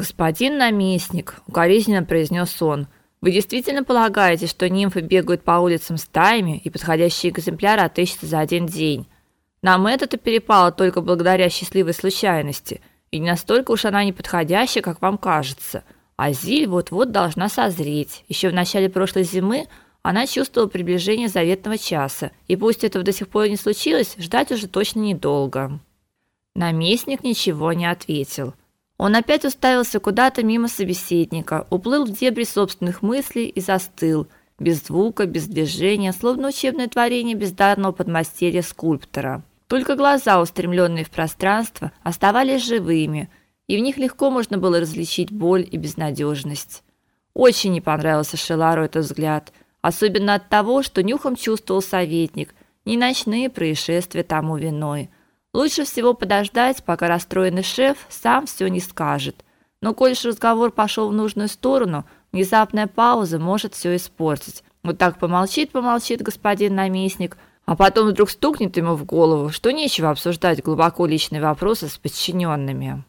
Господин наместник, укоризненно произнес он. Вы действительно полагаете, что нимфы бегают по улицам стаями и подходящие экземпляры отыщутся за один день? Нам это-то перепало только благодаря счастливой случайности, и не настолько уж она неподходящая, как вам кажется. А Зиль вот-вот должна созреть. Еще в начале прошлой зимы она чувствовала приближение заветного часа, и пусть этого до сих пор не случилось, ждать уже точно недолго. Наместник ничего не ответил. Он опять уставился куда-то мимо собеседника, уплыл в дебри собственных мыслей и застыл, без звука, без движения, словно учебное творение бездарного подмастерья скульптора. Только глаза, устремленные в пространство, оставались живыми, и в них легко можно было различить боль и безнадежность. Очень не понравился Шелару этот взгляд, особенно от того, что нюхом чувствовал советник, не ночные происшествия тому виной – Лучше всего подождать, пока расстроенный шеф сам все не скажет. Но коль разговор пошел в нужную сторону, внезапная пауза может все испортить. Вот так помолчит, помолчит господин наместник, а потом вдруг стукнет ему в голову, что нечего обсуждать глубоко личные вопросы с подчиненными.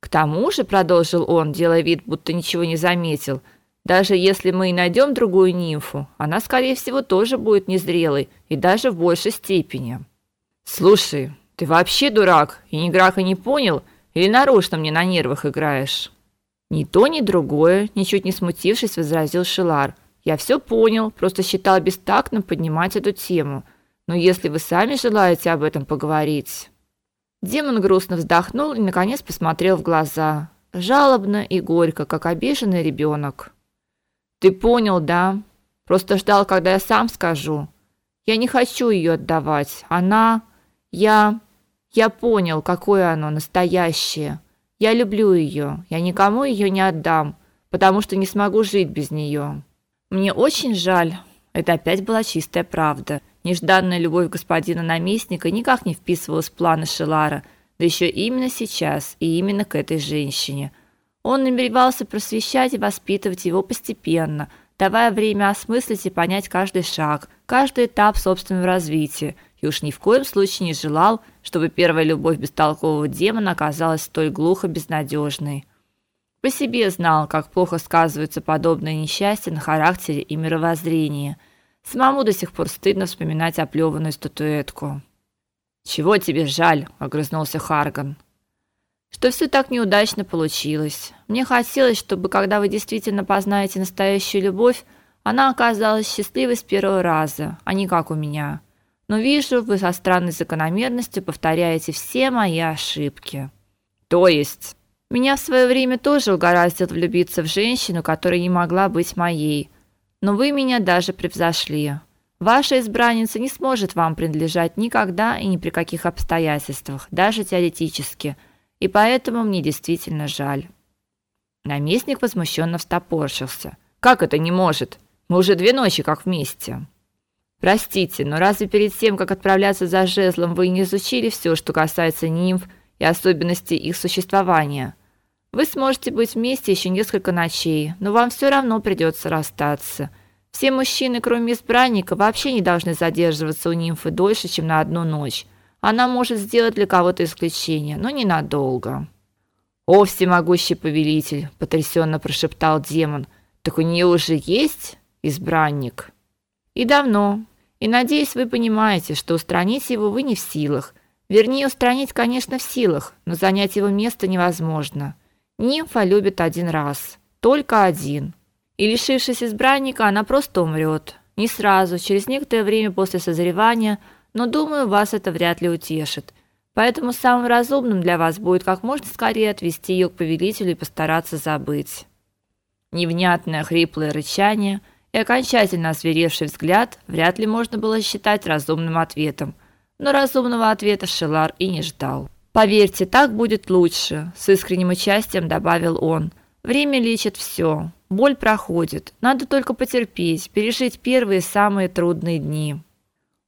К тому же, продолжил он, делая вид, будто ничего не заметил, даже если мы и найдем другую нимфу, она, скорее всего, тоже будет незрелой и даже в большей степени. Слушай, ты вообще дурак и ни граха не понял или нарочно мне на нервах играешь? Ни то, ни другое, ничуть не смутившись, возразил Шилар. Я все понял, просто считал бестактным поднимать эту тему. Но если вы сами желаете об этом поговорить. Демон грустно вздохнул и наконец посмотрел в глаза, жалобно и горько, как обиженный ребенок. Ты понял, да? Просто ждал, когда я сам скажу. Я не хочу ее отдавать. Она я я понял, какое оно настоящее. Я люблю ее. Я никому ее не отдам, потому что не смогу жить без нее. Мне очень жаль. Это опять была чистая правда. Нежданная любовь господина наместника никак не вписывалась в планы Шелара, да еще именно сейчас и именно к этой женщине. Он намеревался просвещать и воспитывать его постепенно, давая время осмыслить и понять каждый шаг, каждый этап собственного развития, и уж ни в коем случае не желал, чтобы первая любовь бестолкового демона оказалась столь глухо безнадежной. По себе знал, как плохо сказываются подобные несчастья на характере и мировоззрении. Самому до сих пор стыдно вспоминать оплеванную статуэтку. «Чего тебе жаль?» – огрызнулся Харган. «Что все так неудачно получилось. Мне хотелось, чтобы, когда вы действительно познаете настоящую любовь, она оказалась счастливой с первого раза, а не как у меня но вижу, вы со странной закономерностью повторяете все мои ошибки. То есть, меня в свое время тоже угораздило влюбиться в женщину, которая не могла быть моей. Но вы меня даже превзошли. Ваша избранница не сможет вам принадлежать никогда и ни при каких обстоятельствах, даже теоретически. И поэтому мне действительно жаль. Наместник возмущенно встопорщился. Как это не может? Мы уже две ночи как вместе. Простите, но разве перед тем, как отправляться за жезлом, вы не изучили все, что касается нимф и особенностей их существования? Вы сможете быть вместе еще несколько ночей, но вам все равно придется расстаться. Все мужчины, кроме избранника, вообще не должны задерживаться у нимфы дольше, чем на одну ночь. Она может сделать для кого-то исключение, но ненадолго. О, всемогущий повелитель, потрясенно прошептал демон. Так у нее уже есть избранник. И давно, и надеюсь, вы понимаете, что устранить его вы не в силах. Вернее, устранить, конечно, в силах, но занять его место невозможно. Нимфа любит один раз, только один. И лишившись избранника, она просто умрет. Не сразу, через некоторое время после созревания, но думаю, вас это вряд ли утешит. Поэтому самым разумным для вас будет как можно скорее отвести ее к повелителю и постараться забыть. Невнятное хриплое рычание – и окончательно озверевший взгляд вряд ли можно было считать разумным ответом. Но разумного ответа Шелар и не ждал. Поверьте, так будет лучше, с искренним участием добавил он. Время лечит все. Боль проходит. Надо только потерпеть, пережить первые самые трудные дни.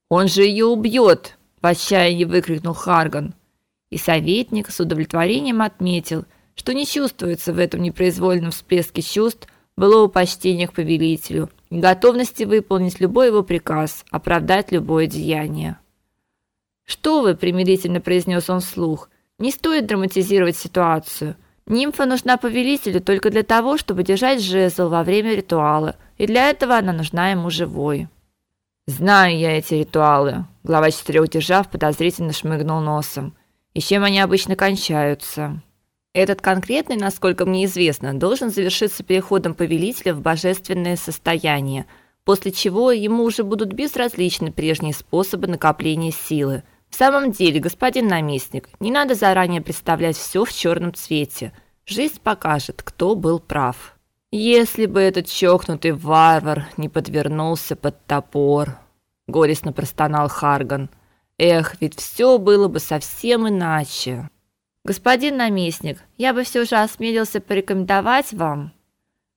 Он же ее убьет!» – в отчаянии выкрикнул Харган. И советник с удовлетворением отметил, что не чувствуется в этом непроизвольном всплеске чувств былого почтения к повелителю готовности выполнить любой его приказ, оправдать любое деяние. «Что вы?» – примирительно произнес он вслух. «Не стоит драматизировать ситуацию. Нимфа нужна повелителю только для того, чтобы держать жезл во время ритуала, и для этого она нужна ему живой. Знаю я эти ритуалы. Глава четырех держав подозрительно шмыгнул носом. И чем они обычно кончаются? Этот конкретный, насколько мне известно, должен завершиться переходом повелителя в божественное состояние, после чего ему уже будут безразличны прежние способы накопления силы. В самом деле, господин наместник, не надо заранее представлять все в черном цвете. Жизнь покажет, кто был прав. Если бы этот чокнутый варвар не подвернулся под топор, горестно простонал Харган. Эх, ведь все было бы совсем иначе. Господин наместник, я бы все же осмелился порекомендовать вам.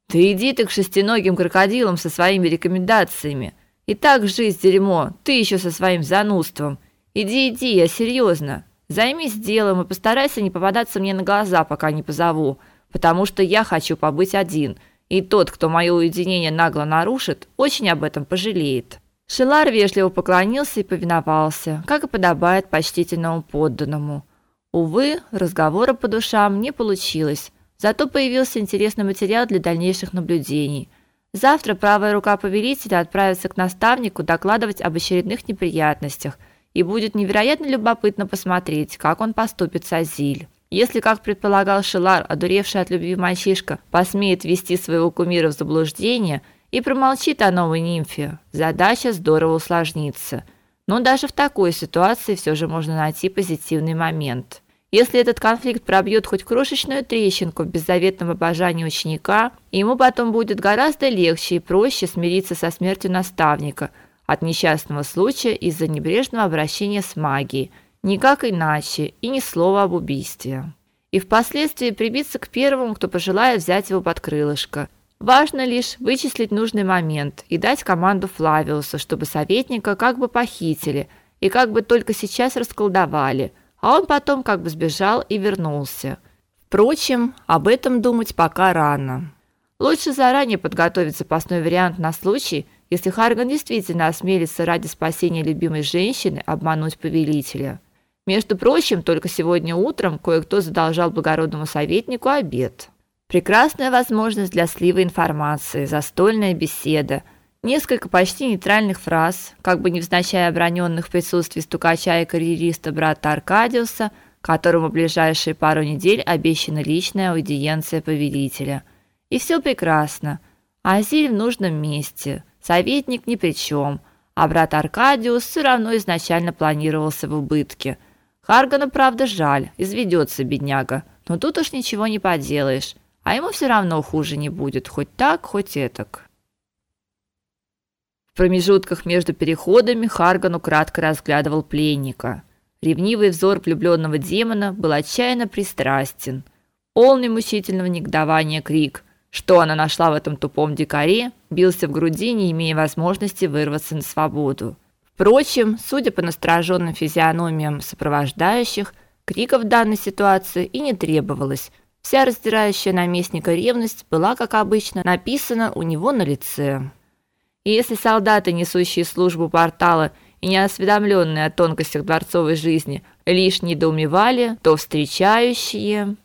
Ты иди ты к шестиногим крокодилам со своими рекомендациями. И так жизнь дерьмо, ты еще со своим занудством. Иди, иди, я серьезно. Займись делом и постарайся не попадаться мне на глаза, пока не позову потому что я хочу побыть один, и тот, кто мое уединение нагло нарушит, очень об этом пожалеет. Шелар вежливо поклонился и повиновался, как и подобает почтительному подданному. Увы, разговора по душам не получилось, зато появился интересный материал для дальнейших наблюдений. Завтра правая рука повелителя отправится к наставнику докладывать об очередных неприятностях, и будет невероятно любопытно посмотреть, как он поступит с Азиль. Если, как предполагал Шелар, одуревший от любви мальчишка посмеет ввести своего кумира в заблуждение и промолчит о новой нимфе, задача здорово усложнится. Но даже в такой ситуации все же можно найти позитивный момент. Если этот конфликт пробьет хоть крошечную трещинку в беззаветном обожании ученика, ему потом будет гораздо легче и проще смириться со смертью наставника от несчастного случая из-за небрежного обращения с магией – Никак иначе, и ни слова об убийстве. И впоследствии прибиться к первому, кто пожелает взять его под крылышко. Важно лишь вычислить нужный момент и дать команду Флавиусу, чтобы советника как бы похитили и как бы только сейчас расколдовали, а он потом как бы сбежал и вернулся. Впрочем, об этом думать пока рано. Лучше заранее подготовить запасной вариант на случай, если Харган действительно осмелится ради спасения любимой женщины обмануть повелителя. Между прочим, только сегодня утром кое-кто задолжал благородному советнику обед. Прекрасная возможность для слива информации, застольная беседа, несколько почти нейтральных фраз, как бы невзначай оброненных в присутствии стукача и карьериста брата Аркадиуса, которому в ближайшие пару недель обещана личная аудиенция повелителя. И все прекрасно. Азиль в нужном месте, советник ни при чем, а брат Аркадиус все равно изначально планировался в убытке – Харгана, правда, жаль, изведется бедняга, но тут уж ничего не поделаешь, а ему все равно хуже не будет, хоть так, хоть этак. В промежутках между переходами Харган украдкой разглядывал пленника. Ревнивый взор влюбленного демона был отчаянно пристрастен. Полный мучительного негодования крик «Что она нашла в этом тупом дикаре?» бился в груди, не имея возможности вырваться на свободу. Впрочем, судя по настороженным физиономиям сопровождающих, криков в данной ситуации и не требовалось. Вся раздирающая наместника ревность была, как обычно, написана у него на лице. И если солдаты, несущие службу портала и не осведомленные о тонкостях дворцовой жизни, лишь недоумевали, то встречающие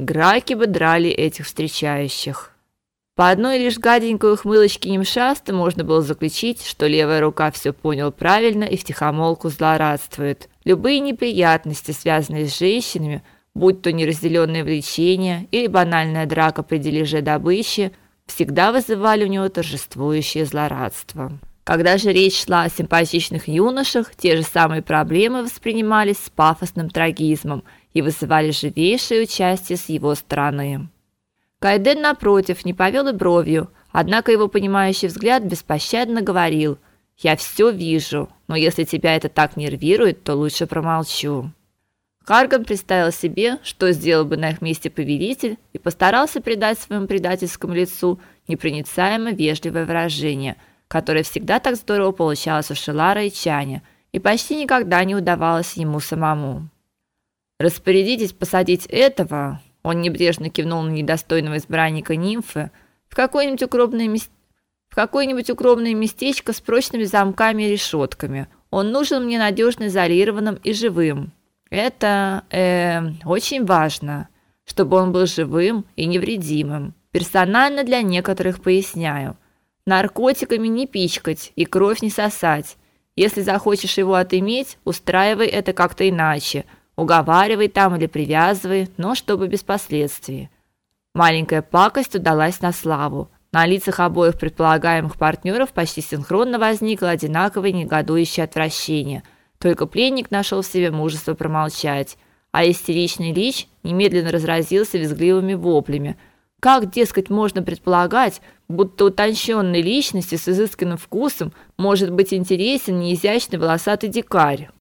граки бы драли этих встречающих. По одной лишь гаденькой ухмылочке Немшаста можно было заключить, что левая рука все понял правильно и втихомолку злорадствует. Любые неприятности, связанные с женщинами, будь то неразделенное влечение или банальная драка при дележе добычи, всегда вызывали у него торжествующее злорадство. Когда же речь шла о симпатичных юношах, те же самые проблемы воспринимались с пафосным трагизмом и вызывали живейшее участие с его стороны. Кайден напротив не повел и бровью, однако его понимающий взгляд беспощадно говорил: "Я все вижу, но если тебя это так нервирует, то лучше промолчу". Карган представил себе, что сделал бы на их месте повелитель, и постарался придать своему предательскому лицу непроницаемо вежливое выражение, которое всегда так здорово получалось у Шелара и Чаня, и почти никогда не удавалось ему самому. Распорядитесь посадить этого, он небрежно кивнул на недостойного избранника нимфы в какое-нибудь укромное место в какое-нибудь укромное местечко с прочными замками и решетками. Он нужен мне надежно изолированным и живым. Это э очень важно. чтобы он был живым и невредимым. Персонально для некоторых поясняю. Наркотиками не пичкать и кровь не сосать. Если захочешь его отыметь, устраивай это как-то иначе. Уговаривай там или привязывай, но чтобы без последствий. Маленькая пакость удалась на славу. На лицах обоих предполагаемых партнеров почти синхронно возникло одинаковое негодующее отвращение. Только пленник нашел в себе мужество промолчать, а истеричный Лич немедленно разразился визгливыми воплями. Как, дескать, можно предполагать, будто утонченной личности с изысканным вкусом может быть интересен неизящный волосатый дикарь?